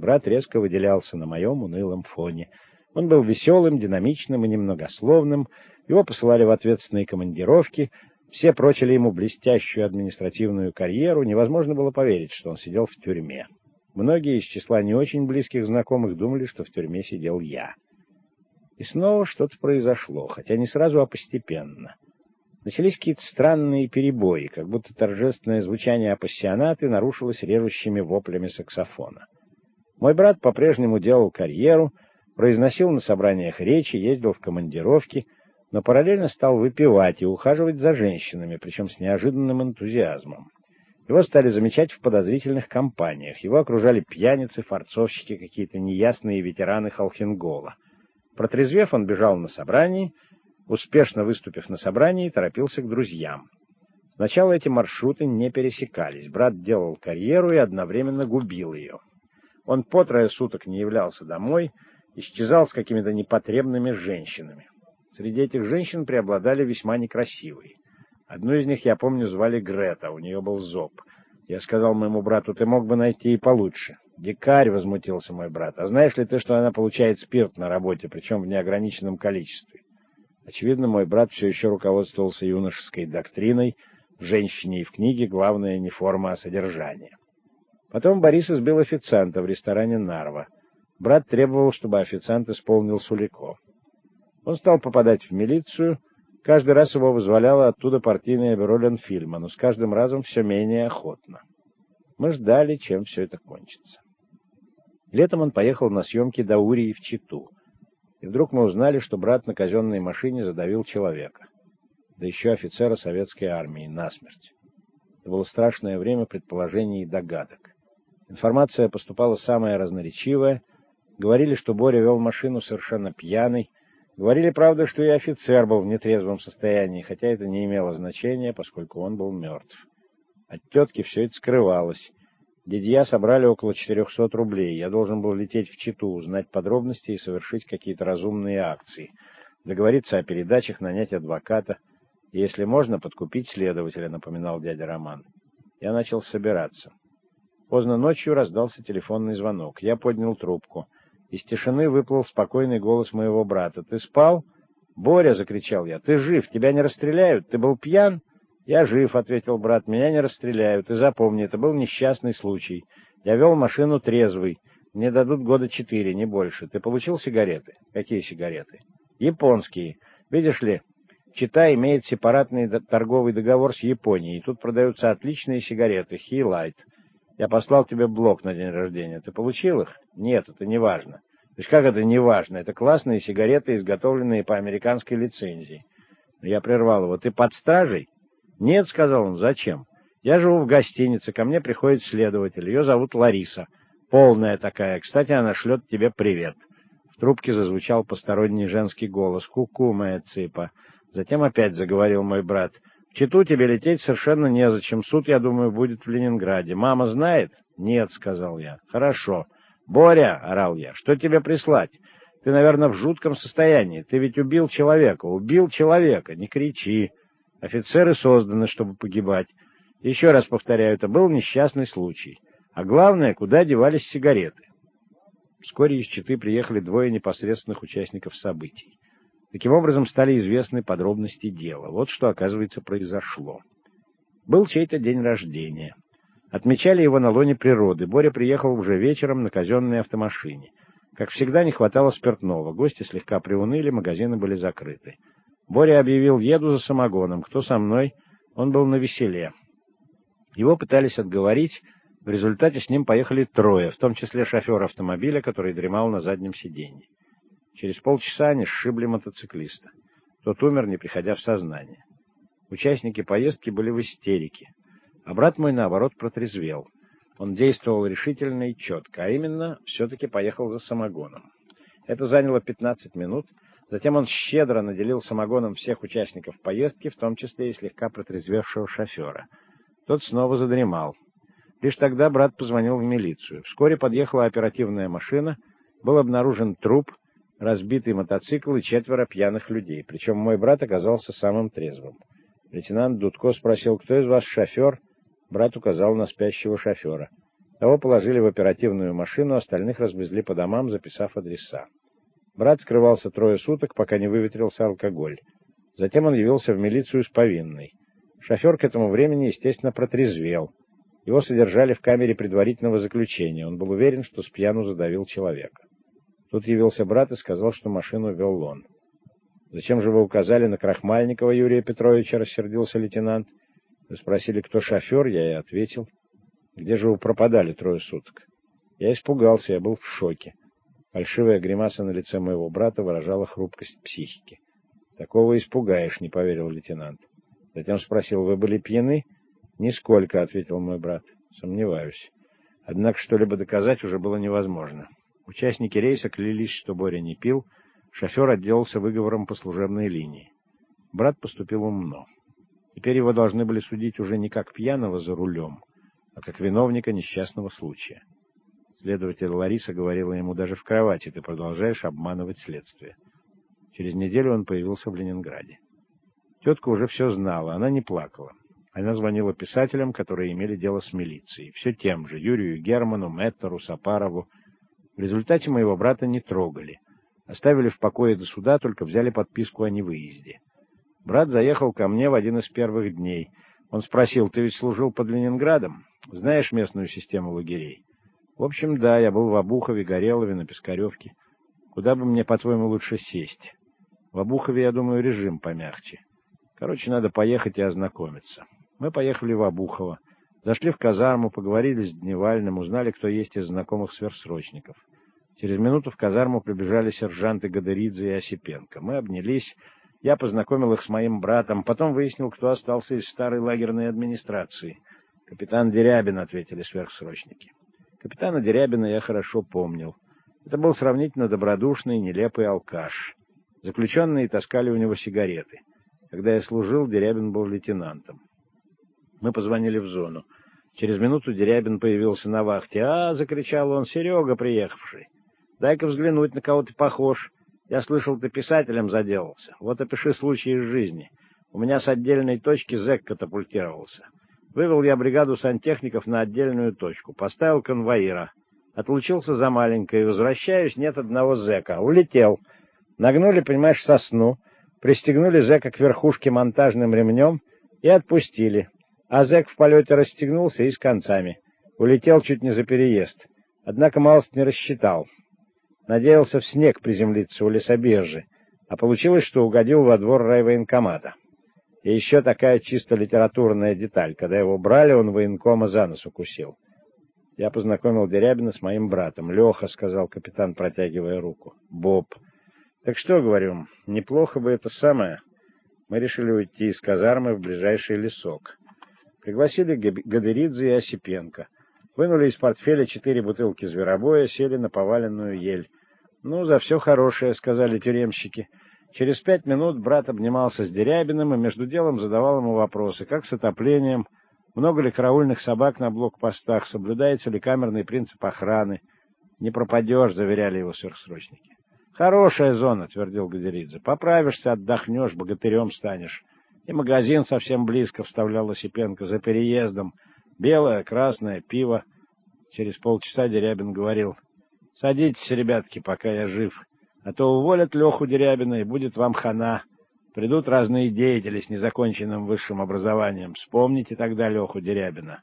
Брат резко выделялся на моем унылом фоне. Он был веселым, динамичным и немногословным, его посылали в ответственные командировки, все прочили ему блестящую административную карьеру, невозможно было поверить, что он сидел в тюрьме. Многие из числа не очень близких знакомых думали, что в тюрьме сидел я. И снова что-то произошло, хотя не сразу, а постепенно. Начались какие-то странные перебои, как будто торжественное звучание апассионаты нарушилось режущими воплями саксофона. Мой брат по-прежнему делал карьеру, произносил на собраниях речи, ездил в командировки, но параллельно стал выпивать и ухаживать за женщинами, причем с неожиданным энтузиазмом. Его стали замечать в подозрительных компаниях. Его окружали пьяницы, форцовщики, какие-то неясные ветераны Халхингола. Протрезвев, он бежал на собрании, успешно выступив на собрании, торопился к друзьям. Сначала эти маршруты не пересекались. Брат делал карьеру и одновременно губил ее. Он по трое суток не являлся домой, исчезал с какими-то непотребными женщинами. Среди этих женщин преобладали весьма некрасивые. Одну из них, я помню, звали Грета, у нее был зоб. Я сказал моему брату, ты мог бы найти и получше. Дикарь, — возмутился мой брат, — а знаешь ли ты, что она получает спирт на работе, причем в неограниченном количестве? Очевидно, мой брат все еще руководствовался юношеской доктриной в женщине и в книге главное не форма, а содержание. Потом Борис избил официанта в ресторане «Нарва». Брат требовал, чтобы официант исполнил Сулико. Он стал попадать в милицию, каждый раз его вызволяла оттуда партийная бюро Ленфильма, но с каждым разом все менее охотно. Мы ждали, чем все это кончится. Летом он поехал на съемки до Урии в Читу. И вдруг мы узнали, что брат на казенной машине задавил человека. Да еще офицера советской армии, насмерть. Это было страшное время предположений и догадок. Информация поступала самая разноречивая. Говорили, что Боря вел машину совершенно пьяный. Говорили, правда, что и офицер был в нетрезвом состоянии, хотя это не имело значения, поскольку он был мертв. От тетки все это скрывалось. Дядья собрали около 400 рублей. Я должен был лететь в Читу, узнать подробности и совершить какие-то разумные акции. Договориться о передачах, нанять адвоката. И, если можно, подкупить следователя, напоминал дядя Роман. Я начал собираться. Поздно ночью раздался телефонный звонок. Я поднял трубку. Из тишины выплыл спокойный голос моего брата. «Ты спал?» «Боря!» — закричал я. «Ты жив! Тебя не расстреляют? Ты был пьян?» «Я жив», — ответил брат. «Меня не расстреляют. И запомни, это был несчастный случай. Я вел машину трезвый. Мне дадут года четыре, не больше. Ты получил сигареты?» «Какие сигареты?» «Японские. Видишь ли, Чита имеет сепаратный торговый договор с Японией. Тут продаются отличные сигареты. Хи Лайт. Я послал тебе блок на день рождения. Ты получил их? Нет, это не важно. То есть как это не важно? Это классные сигареты, изготовленные по американской лицензии. Я прервал его. Ты под стражей? Нет, сказал он. Зачем? Я живу в гостинице, ко мне приходит следователь. Ее зовут Лариса. Полная такая. Кстати, она шлет тебе привет. В трубке зазвучал посторонний женский голос. Ку-ку, моя цыпа. Затем опять заговорил мой брат. Читу тебе лететь совершенно незачем. Суд, я думаю, будет в Ленинграде. Мама знает? Нет, сказал я. Хорошо. Боря, орал я, что тебе прислать? Ты, наверное, в жутком состоянии. Ты ведь убил человека. Убил человека. Не кричи. Офицеры созданы, чтобы погибать. Еще раз повторяю, это был несчастный случай. А главное, куда девались сигареты. Вскоре из Читы приехали двое непосредственных участников событий. Таким образом, стали известны подробности дела. Вот что, оказывается, произошло. Был чей-то день рождения. Отмечали его на лоне природы. Боря приехал уже вечером на казенной автомашине. Как всегда, не хватало спиртного. Гости слегка приуныли, магазины были закрыты. Боря объявил «Еду за самогоном. Кто со мной?» Он был на веселе. Его пытались отговорить. В результате с ним поехали трое, в том числе шофер автомобиля, который дремал на заднем сиденье. Через полчаса они сшибли мотоциклиста. Тот умер, не приходя в сознание. Участники поездки были в истерике. А брат мой, наоборот, протрезвел. Он действовал решительно и четко, а именно, все-таки поехал за самогоном. Это заняло 15 минут. Затем он щедро наделил самогоном всех участников поездки, в том числе и слегка протрезвевшего шофера. Тот снова задремал. Лишь тогда брат позвонил в милицию. Вскоре подъехала оперативная машина, был обнаружен труп, разбитый мотоцикл и четверо пьяных людей, причем мой брат оказался самым трезвым. Лейтенант Дудко спросил, кто из вас шофер? Брат указал на спящего шофера. Того положили в оперативную машину, остальных развезли по домам, записав адреса. Брат скрывался трое суток, пока не выветрился алкоголь. Затем он явился в милицию с повинной. Шофер к этому времени, естественно, протрезвел. Его содержали в камере предварительного заключения. Он был уверен, что с пьяну задавил человека. Тут явился брат и сказал, что машину вел он. «Зачем же вы указали на Крахмальникова Юрия Петровича?» — рассердился лейтенант. Вы спросили, кто шофер, я и ответил. «Где же вы пропадали трое суток?» Я испугался, я был в шоке. Фальшивая гримаса на лице моего брата выражала хрупкость психики. «Такого испугаешь», — не поверил лейтенант. Затем спросил, «Вы были пьяны?» «Нисколько», — ответил мой брат. «Сомневаюсь». Однако что-либо доказать уже было невозможно. Участники рейса клялись, что Боря не пил, шофер отделался выговором по служебной линии. Брат поступил умно. Теперь его должны были судить уже не как пьяного за рулем, а как виновника несчастного случая. Следователь Лариса говорила ему даже в кровати, ты продолжаешь обманывать следствие. Через неделю он появился в Ленинграде. Тетка уже все знала, она не плакала. Она звонила писателям, которые имели дело с милицией. Все тем же, Юрию Герману, Меттеру, Сапарову. В результате моего брата не трогали. Оставили в покое до суда, только взяли подписку о невыезде. Брат заехал ко мне в один из первых дней. Он спросил, ты ведь служил под Ленинградом? Знаешь местную систему лагерей? В общем, да, я был в Обухове, Горелове, на Пискаревке. Куда бы мне, по-твоему, лучше сесть? В Обухове, я думаю, режим помягче. Короче, надо поехать и ознакомиться. Мы поехали в Обухово. Зашли в казарму, поговорили с Дневальным, узнали, кто есть из знакомых сверхсрочников. Через минуту в казарму прибежали сержанты Гадеридзе и Осипенко. Мы обнялись, я познакомил их с моим братом, потом выяснил, кто остался из старой лагерной администрации. «Капитан Дерябин», — ответили сверхсрочники. Капитана Дерябина я хорошо помнил. Это был сравнительно добродушный, нелепый алкаш. Заключенные таскали у него сигареты. Когда я служил, Дерябин был лейтенантом. Мы позвонили в зону. Через минуту Дерябин появился на вахте. «А!» — закричал он. «Серега, приехавший! Дай-ка взглянуть, на кого ты похож!» Я слышал, ты писателем заделался. Вот опиши случай из жизни. У меня с отдельной точки зэк катапультировался. Вывел я бригаду сантехников на отдельную точку. Поставил конвоира. Отлучился за маленькой. Возвращаюсь, нет одного зэка. Улетел. Нагнули, понимаешь, сосну. Пристегнули зэка к верхушке монтажным ремнем и отпустили. А зэк в полете расстегнулся и с концами. Улетел чуть не за переезд. Однако малость не рассчитал. Надеялся в снег приземлиться у лесобиржи, а получилось, что угодил во двор райвоенкомата. И еще такая чисто литературная деталь. Когда его брали, он военкома за нос укусил. Я познакомил Дерябина с моим братом. «Леха», — сказал капитан, протягивая руку. «Боб». «Так что, говорю, неплохо бы это самое». Мы решили уйти из казармы в ближайший лесок. Пригласили Гадеридзе и Осипенко. Вынули из портфеля четыре бутылки зверобоя, сели на поваленную ель. «Ну, за все хорошее», — сказали тюремщики. Через пять минут брат обнимался с Дерябиным и между делом задавал ему вопросы, как с отоплением, много ли караульных собак на блокпостах, соблюдается ли камерный принцип охраны. «Не пропадешь», — заверяли его сверхсрочники. «Хорошая зона», — твердил Гадеридзе. «Поправишься, отдохнешь, богатырем станешь». И магазин совсем близко вставлял Осипенко за переездом. Белое, красное, пиво. Через полчаса Дерябин говорил — Садитесь, ребятки, пока я жив, а то уволят Леху Дерябина, и будет вам хана. Придут разные деятели с незаконченным высшим образованием. Вспомните тогда Леху Дерябина.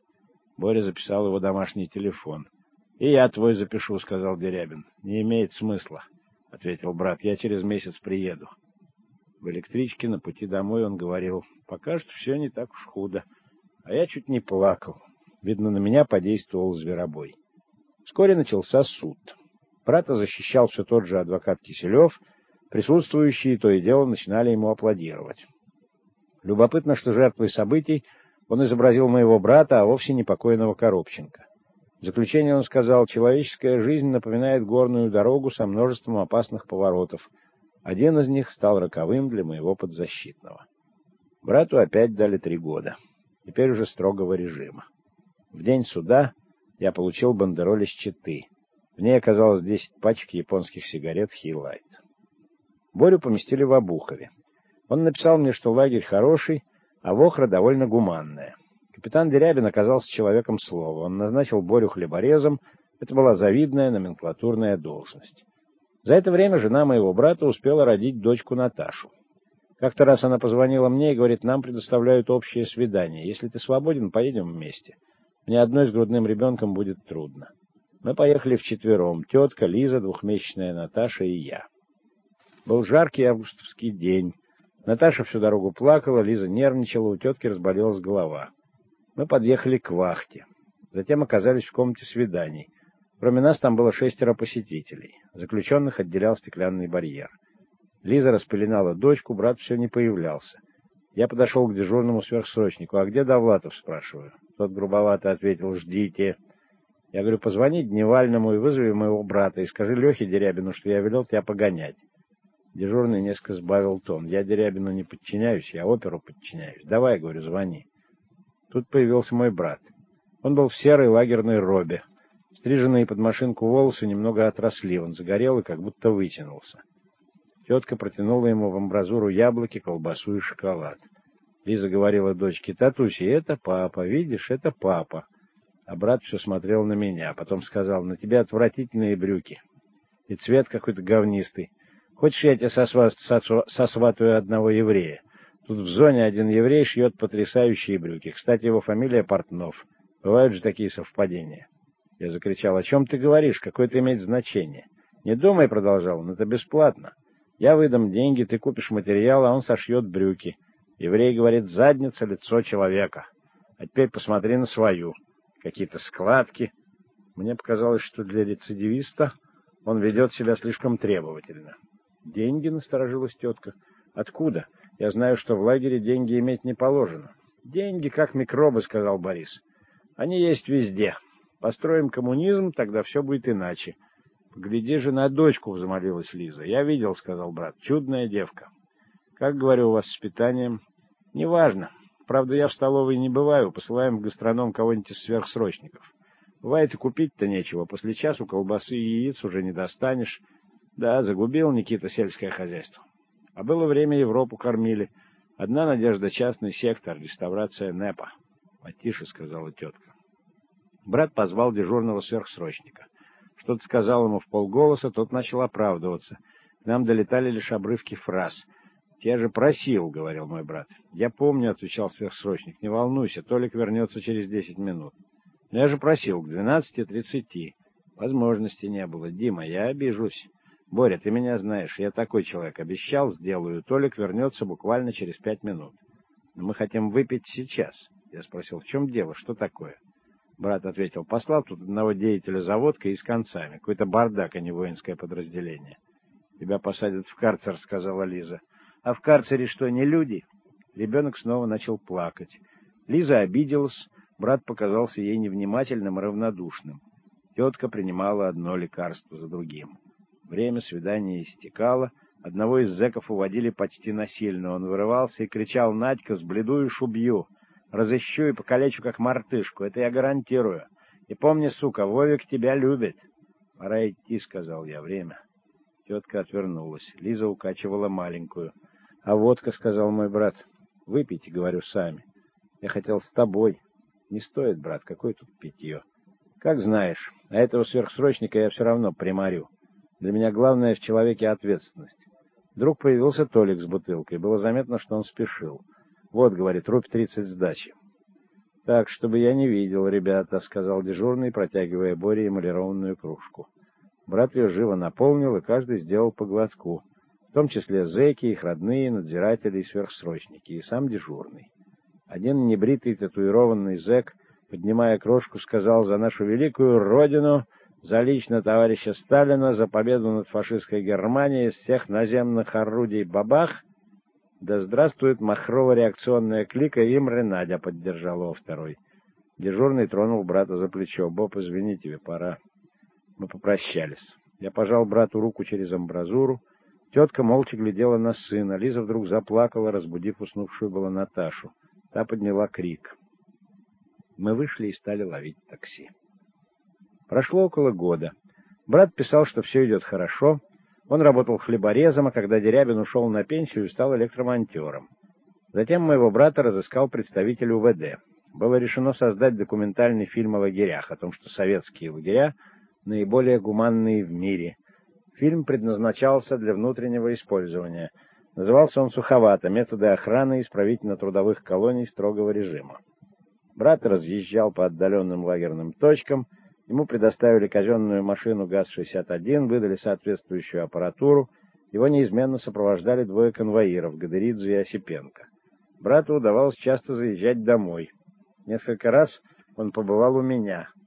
Боря записал его домашний телефон. — И я твой запишу, — сказал Дерябин. — Не имеет смысла, — ответил брат. — Я через месяц приеду. В электричке на пути домой он говорил, — пока что все не так уж худо. А я чуть не плакал. Видно, на меня подействовал зверобой. Вскоре начался суд. Брата защищал все тот же адвокат Киселев, присутствующие то и дело начинали ему аплодировать. Любопытно, что жертвой событий он изобразил моего брата, а вовсе не покойного Коробченко. В заключение он сказал, человеческая жизнь напоминает горную дорогу со множеством опасных поворотов. Один из них стал роковым для моего подзащитного. Брату опять дали три года, теперь уже строгого режима. В день суда я получил бандероль из Читы. В ней оказалось 10 пачек японских сигарет «Хилайт». Борю поместили в Обухове. Он написал мне, что лагерь хороший, а Вохра довольно гуманная. Капитан Дерябин оказался человеком слова. Он назначил Борю хлеборезом. Это была завидная номенклатурная должность. За это время жена моего брата успела родить дочку Наташу. Как-то раз она позвонила мне и говорит, нам предоставляют общее свидание. Если ты свободен, поедем вместе. Мне одной с грудным ребенком будет трудно. Мы поехали вчетвером. Тетка, Лиза, двухмесячная Наташа и я. Был жаркий августовский день. Наташа всю дорогу плакала, Лиза нервничала, у тетки разболелась голова. Мы подъехали к вахте. Затем оказались в комнате свиданий. Кроме нас там было шестеро посетителей. Заключенных отделял стеклянный барьер. Лиза распеленала дочку, брат все не появлялся. Я подошел к дежурному сверхсрочнику. «А где Довлатов?» — спрашиваю. Тот грубовато ответил «Ждите». Я говорю, позвони Дневальному и вызови моего брата, и скажи Лехе Дерябину, что я велел тебя погонять. Дежурный несколько сбавил тон. Я Дерябину не подчиняюсь, я оперу подчиняюсь. Давай, говорю, звони. Тут появился мой брат. Он был в серой лагерной робе. Стриженные под машинку волосы немного отросли, он загорел и как будто вытянулся. Тетка протянула ему в амбразуру яблоки, колбасу и шоколад. Лиза говорила дочке, «Татуси, это папа, видишь, это папа». А брат все смотрел на меня, потом сказал, «На тебя отвратительные брюки. И цвет какой-то говнистый. Хочешь, я тебе сосватаю одного еврея?» Тут в зоне один еврей шьет потрясающие брюки. Кстати, его фамилия Портнов. Бывают же такие совпадения. Я закричал, о чем ты говоришь? Какое это имеет значение? Не думай, продолжал он, это бесплатно. Я выдам деньги, ты купишь материал, а он сошьет брюки. Еврей говорит, задница, лицо человека. А теперь посмотри на свою. Какие-то складки. Мне показалось, что для рецидивиста он ведет себя слишком требовательно. Деньги, насторожилась тетка. Откуда? Я знаю, что в лагере деньги иметь не положено. Деньги как микробы, сказал Борис. Они есть везде. Построим коммунизм, тогда все будет иначе. Погляди же на дочку, взмолилась Лиза. Я видел, сказал брат. Чудная девка. Как, говорю, у вас с питанием? Неважно. Правда, я в столовой не бываю, посылаем в гастроном кого-нибудь из сверхсрочников. Бывает и купить-то нечего. После часу колбасы и яиц уже не достанешь. Да, загубил Никита сельское хозяйство. А было время Европу кормили. Одна надежда — частный сектор, реставрация НЭПа. — Потише, — сказала тетка. Брат позвал дежурного сверхсрочника. Что-то сказал ему в полголоса, тот начал оправдываться. К нам долетали лишь обрывки фраз. «Я же просил», — говорил мой брат. «Я помню», — отвечал сверхсрочник. «Не волнуйся, Толик вернется через десять минут». «Но я же просил, к двенадцати тридцати». Возможности не было. «Дима, я обижусь». Боря, ты меня знаешь, я такой человек. Обещал, сделаю. Толик вернется буквально через пять минут. Но мы хотим выпить сейчас. Я спросил, в чем дело, что такое? Брат ответил, послал тут одного деятеля за и с концами. Какой-то бардак, а не воинское подразделение. Тебя посадят в карцер, сказала Лиза. А в карцере что, не люди? Ребенок снова начал плакать. Лиза обиделась, брат показался ей невнимательным и равнодушным. Тетка принимала одно лекарство за другим. Время свидания истекало. Одного из зэков уводили почти насильно. Он вырывался и кричал «Надька, сбледуешь, убью! Разыщу и покалечу, как мартышку, это я гарантирую. И помни, сука, Вовик тебя любит!» «Пора идти», — сказал я, — «время». Тетка отвернулась. Лиза укачивала маленькую. «А водка», — сказал мой брат, — «выпейте, — говорю, — сами. Я хотел с тобой. Не стоит, брат, какое тут питье. Как знаешь, а этого сверхсрочника я все равно приморю». Для меня главное в человеке ответственность. Вдруг появился Толик с бутылкой. Было заметно, что он спешил. «Вот, — говорит, — рубь тридцать сдачи». «Так, чтобы я не видел, ребята», — сказал дежурный, протягивая Боре эмалированную кружку. Брат ее живо наполнил, и каждый сделал по глотку, в том числе зэки, их родные, надзиратели и сверхсрочники, и сам дежурный. Один небритый татуированный зэк, поднимая крошку, сказал «За нашу великую Родину!» за лично товарища Сталина, за победу над фашистской Германией из всех наземных орудий бабах. Да здравствует махрово-реакционная клика, им Ренадя поддержал его второй. Дежурный тронул брата за плечо. «Боб, извини, тебе пора». Мы попрощались. Я пожал брату руку через амбразуру. Тетка молча глядела на сына. Лиза вдруг заплакала, разбудив уснувшую было Наташу. Та подняла крик. Мы вышли и стали ловить такси. Прошло около года. Брат писал, что все идет хорошо. Он работал хлеборезом, а когда Дерябин ушел на пенсию, стал электромонтером. Затем моего брата разыскал представитель УВД. было решено создать документальный фильм о лагерях, о том, что советские лагеря наиболее гуманные в мире. Фильм предназначался для внутреннего использования. Назывался он суховато «Методы охраны исправительно-трудовых колоний строгого режима». Брат разъезжал по отдаленным лагерным точкам, ему предоставили казенную машину ГАЗ-61, выдали соответствующую аппаратуру, его неизменно сопровождали двое конвоиров, Гадыридзе и Осипенко. Брату удавалось часто заезжать домой. Несколько раз он побывал у меня —